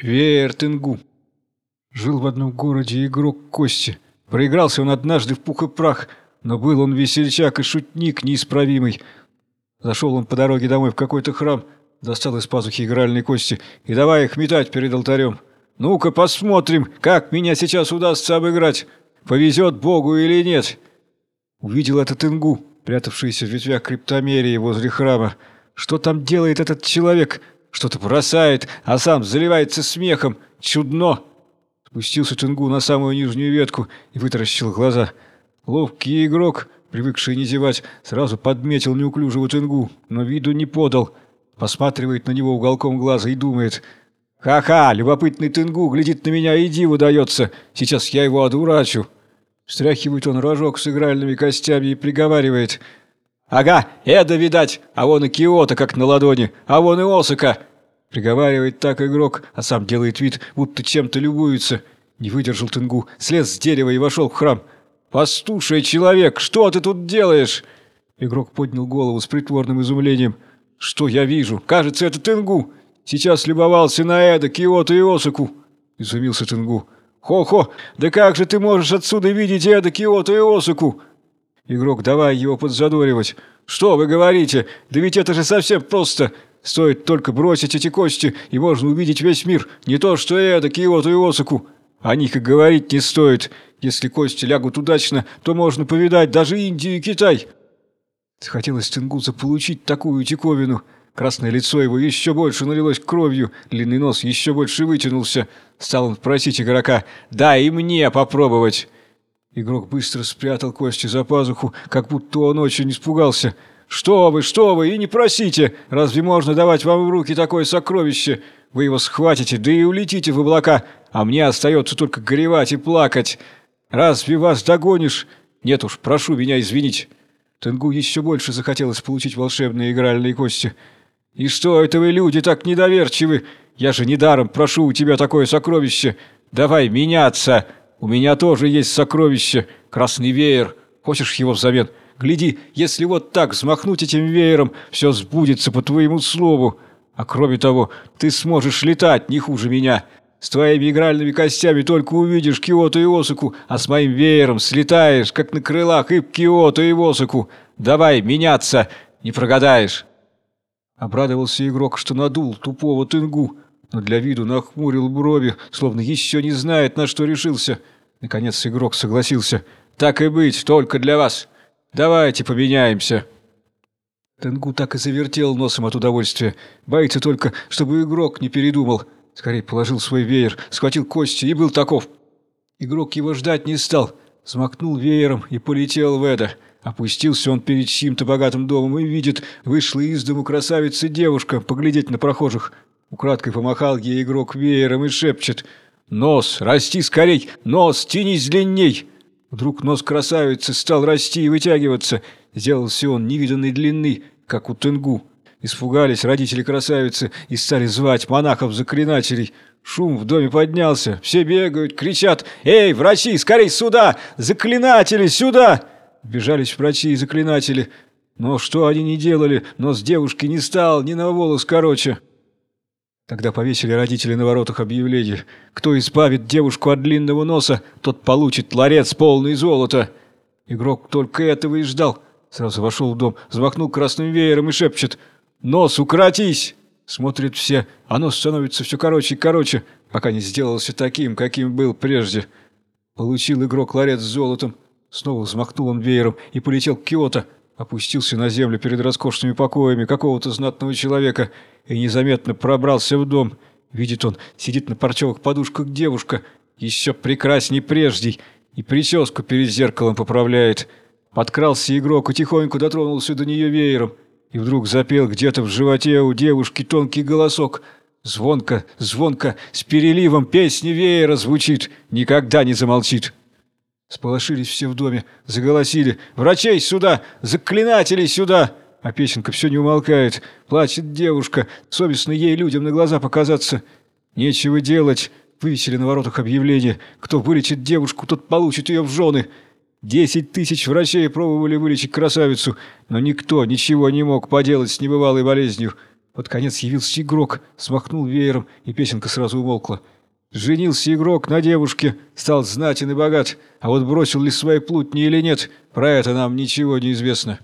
Веер Тенгу. Жил в одном городе игрок Кости. Проигрался он однажды в пух и прах, но был он весельчак и шутник неисправимый. Зашел он по дороге домой в какой-то храм, достал из пазухи игральные кости и давай их метать перед алтарем. «Ну-ка посмотрим, как меня сейчас удастся обыграть, повезет Богу или нет». Увидел этот Ингу, прятавшийся в ветвях криптомерии возле храма. Что там делает этот человек? Что-то бросает, а сам заливается смехом. Чудно!» Спустился Тенгу на самую нижнюю ветку и вытаращил глаза. Ловкий игрок, привыкший не зевать, сразу подметил неуклюжего Тенгу, но виду не подал. Посматривает на него уголком глаза и думает. «Ха-ха, любопытный Тенгу глядит на меня и диву дается. Сейчас я его одурачу». Встряхивает он рожок с игральными костями и приговаривает – «Ага, Эда, видать, а вон и Киота как на ладони, а вон и Осака!» Приговаривает так игрок, а сам делает вид, будто чем-то любуется. Не выдержал Тенгу, слез с дерева и вошел в храм. «Послушай, человек, что ты тут делаешь?» Игрок поднял голову с притворным изумлением. «Что я вижу? Кажется, это Тенгу. Сейчас любовался на Эда, Киоту и Осаку!» Изумился Тенгу. «Хо-хо, да как же ты можешь отсюда видеть Эда, Киоту и Осаку?» Игрок, давай его подзадоривать. Что вы говорите? Да ведь это же совсем просто. Стоит только бросить эти кости, и можно увидеть весь мир. Не то что это, Киоту и Осаку. О них и говорить не стоит. Если кости лягут удачно, то можно повидать даже Индию и Китай. Захотелось Тенгуза получить такую диковину. Красное лицо его еще больше налилось кровью, длинный нос еще больше вытянулся. Стал он просить игрока «Дай и мне попробовать». Игрок быстро спрятал кости за пазуху, как будто он очень испугался. «Что вы, что вы, и не просите! Разве можно давать вам в руки такое сокровище? Вы его схватите, да и улетите в облака, а мне остается только горевать и плакать. Разве вас догонишь? Нет уж, прошу меня извинить». Тенгу еще больше захотелось получить волшебные игральные кости. «И что это вы, люди, так недоверчивы? Я же недаром прошу у тебя такое сокровище. Давай меняться!» У меня тоже есть сокровище, красный веер. Хочешь его взамен? Гляди, если вот так взмахнуть этим веером, все сбудется по твоему слову. А кроме того, ты сможешь летать не хуже меня. С твоими игральными костями только увидишь Киоту и Осаку, а с моим веером слетаешь, как на крылах, и Киоту и Осаку. Давай меняться, не прогадаешь. Обрадовался игрок, что надул тупого тынгу но для виду нахмурил брови, словно еще не знает, на что решился. Наконец игрок согласился. «Так и быть, только для вас. Давайте поменяемся». Тенгу так и завертел носом от удовольствия. Боится только, чтобы игрок не передумал. Скорее положил свой веер, схватил кости и был таков. Игрок его ждать не стал. Смахнул веером и полетел в это. Опустился он перед чьим-то богатым домом и видит, вышла из дому красавица девушка поглядеть на прохожих. Украдкой помахал ей игрок веером и шепчет «Нос, расти скорей! Нос, тянись длинней!» Вдруг нос красавицы стал расти и вытягиваться. Сделался он невиданной длины, как у Тенгу. Испугались родители красавицы и стали звать монахов-заклинателей. Шум в доме поднялся. Все бегают, кричат «Эй, врачи, скорей сюда! Заклинатели, сюда!» Бежались врачи и заклинатели. Но что они не делали, нос девушки не стал ни на волос короче. Тогда повесили родители на воротах объявление. Кто избавит девушку от длинного носа, тот получит ларец полный золота. Игрок только этого и ждал. Сразу вошел в дом, взмахнул красным веером и шепчет «Нос, укоротись!» Смотрят все, а нос становится все короче и короче, пока не сделался таким, каким был прежде. Получил игрок ларец с золотом. Снова взмахнул он веером и полетел к Киото. Опустился на землю перед роскошными покоями какого-то знатного человека и незаметно пробрался в дом. Видит он, сидит на парчевых подушках девушка, еще прекрасней прежней, и прическу перед зеркалом поправляет. Подкрался игрок и тихонько дотронулся до нее веером, и вдруг запел где-то в животе у девушки тонкий голосок. Звонко, звонко, с переливом песни веера звучит, никогда не замолчит. Сполошились все в доме, заголосили «Врачей сюда! Заклинателей сюда!» А песенка все не умолкает. Плачет девушка, совестно ей людям на глаза показаться. Нечего делать. Вывесили на воротах объявление. Кто вылечит девушку, тот получит ее в жены. Десять тысяч врачей пробовали вылечить красавицу, но никто ничего не мог поделать с небывалой болезнью. Под конец явился игрок, смахнул веером, и песенка сразу умолкла. Женился игрок на девушке, стал знатен и богат, а вот бросил ли свои плутни или нет, про это нам ничего не известно.